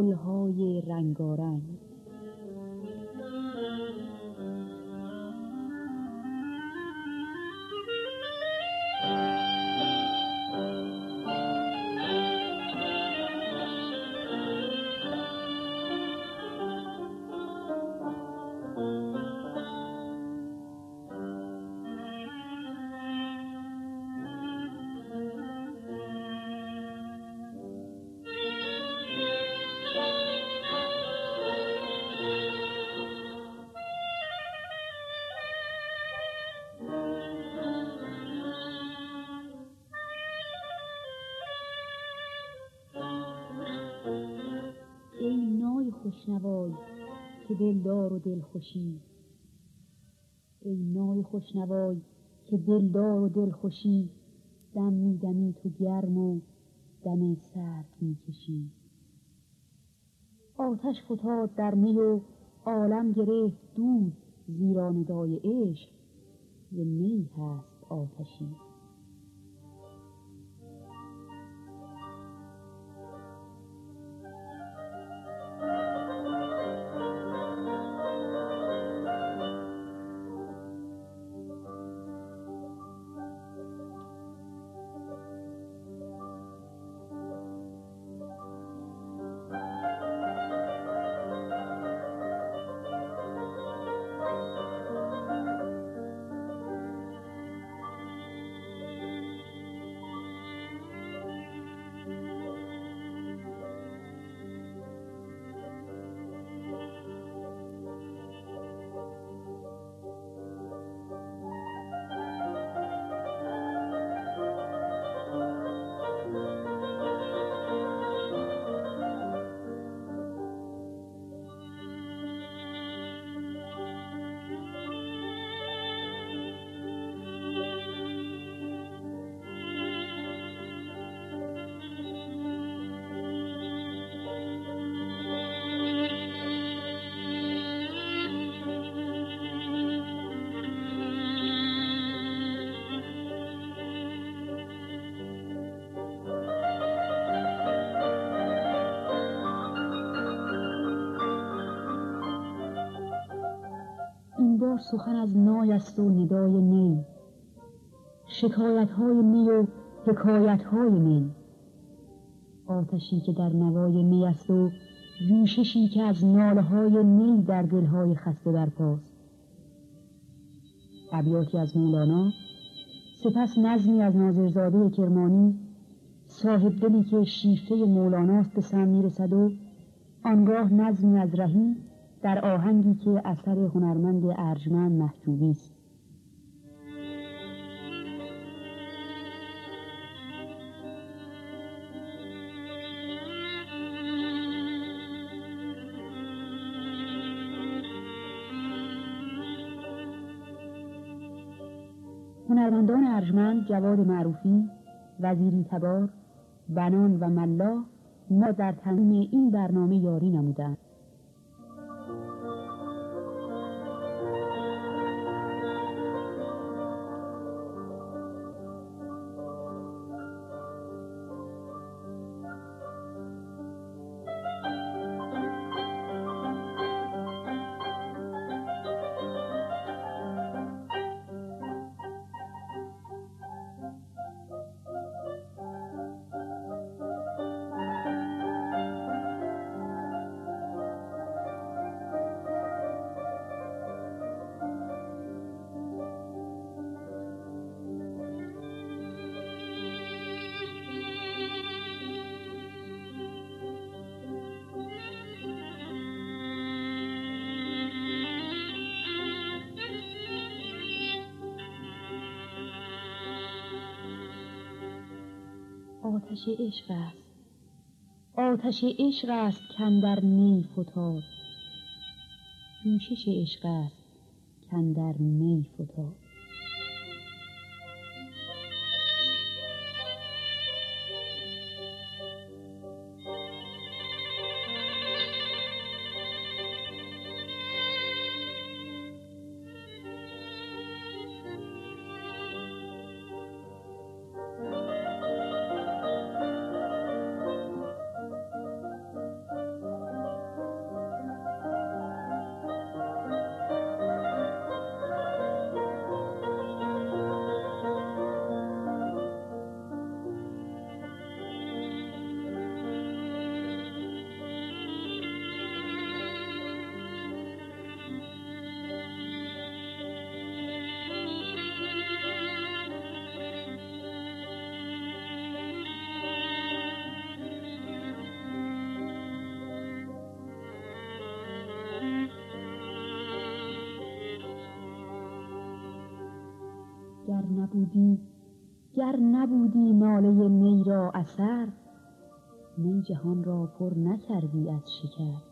گلهای رنگارنگ. دلدار و دلخوشی. ای نای خوشنوای که دلدار و دلخوشی دم میدمی تو گرم و دم سرد می‌کشی. آتش فتاد در می و عالم گرفت دود زیرا ندای عشق ز می هست آتشی. سخن از نای است و ندای نی. شکایت های نی و حکایت های نی آتشی که در نوای نی است و جوششی که از ناله های نی در دلهای خسته برپاست. ابیاتی از مولانا سپس نظمی از ناظرزاده کرمانی صاحب دلی که شیفته مولاناست به سم می‌رسد و آنگاه نظمی از رهی در آهنگی که اثر هنرمند ارجمند محجوبی است. هنرمندان ارجمند جواد معروفی وزیری تبار بنان و ملا ما در تنظیم این برنامه یاری نمودند آتش عشق است. آتش عشق است کندر نی فتاد. جوشش عشق است کندر می فتاد. نبودی گر نبودی ناله می را اثر می جهان را پر نکردی از شکر.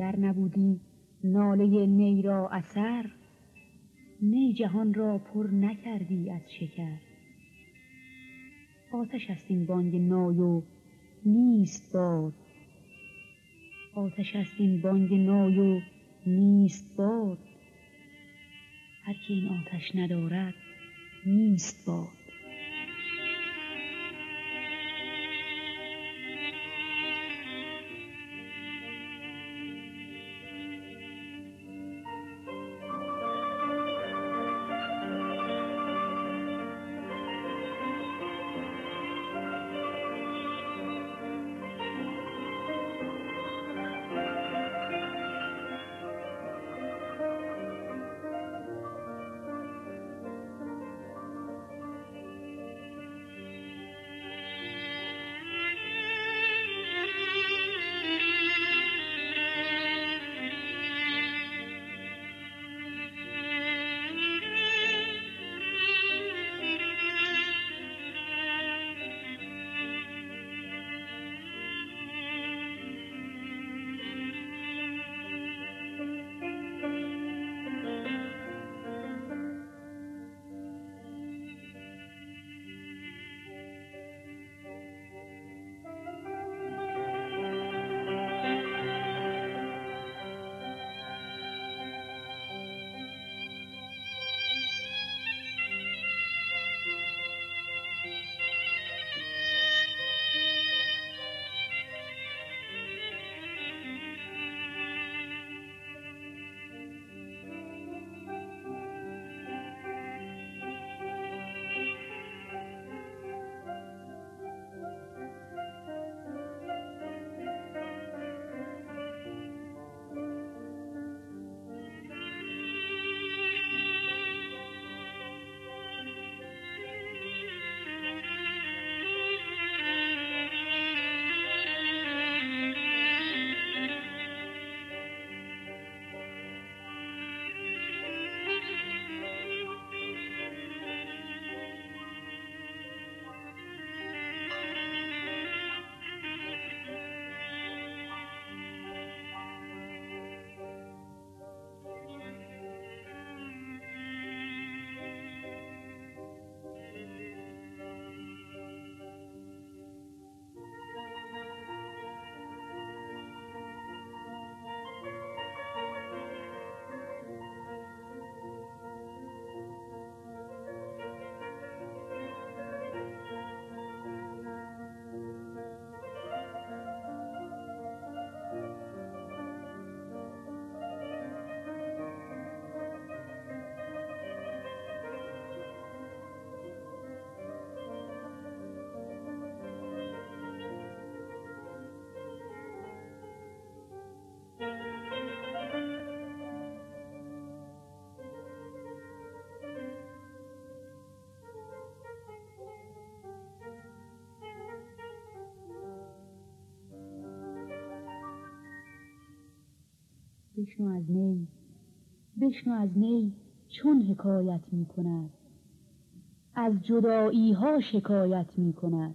گر نبودی ناله نی را اثر نی جهان را پر نکردی از شکر. آتش است این بانگ نای و نیست باد. آتش است این بانگ نای و نیست باد. هر که این آتش ندارد نیست باد. بشنو از نی. بشنو از نی چون حکایت می کند از جدایی ها شکایت می کند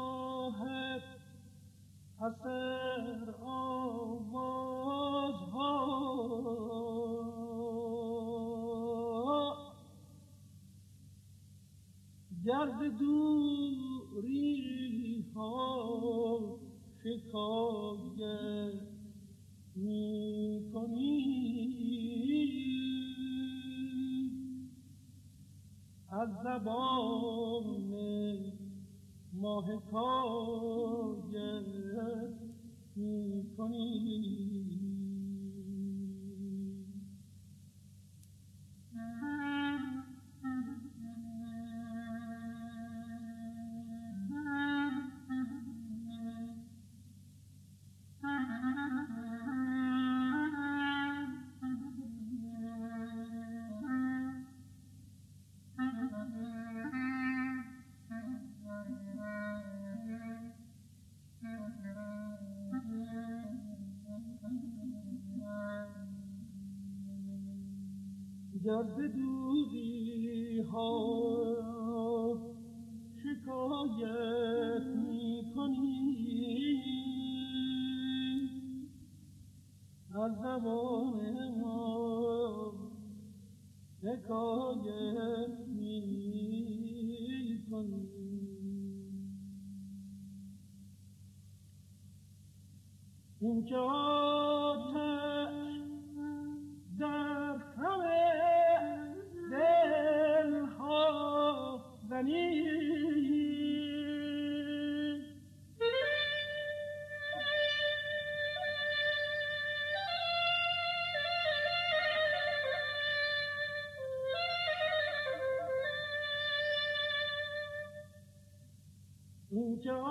گر دوری ها ناله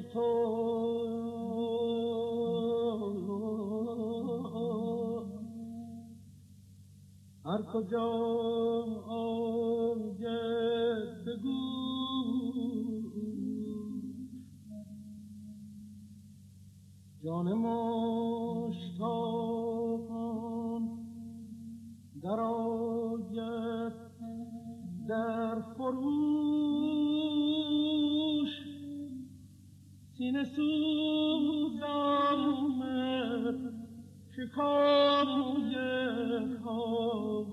تو. هر کجا سینه سوز آمد شکایت ها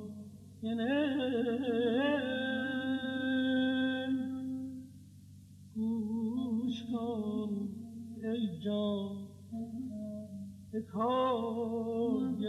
گوش کن ای جان حکایت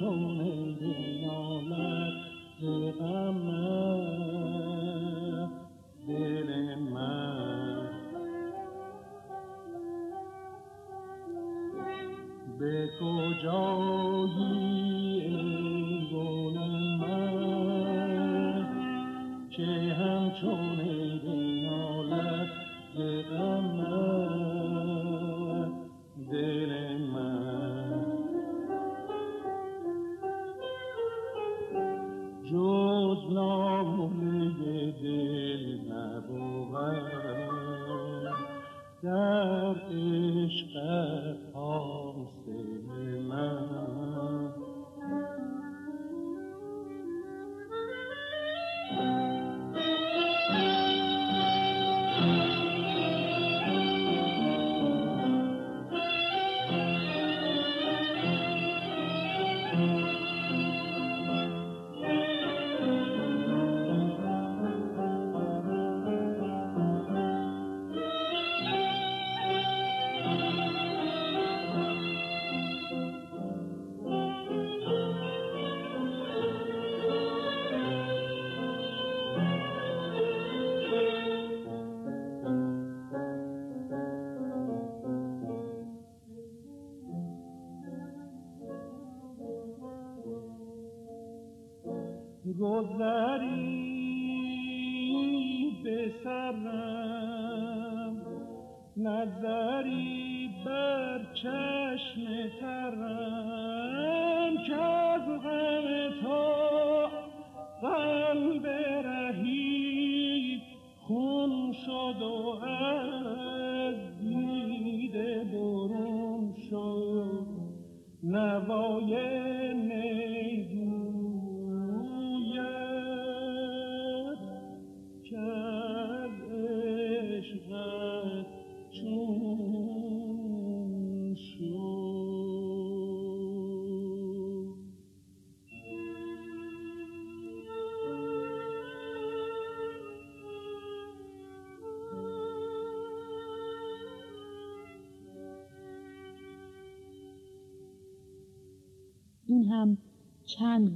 گذری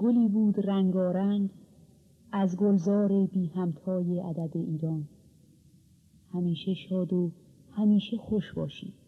گلی بود رنگارنگ از گلزار بی همتای عدد ایران. همیشه شاد و همیشه خوش باشید.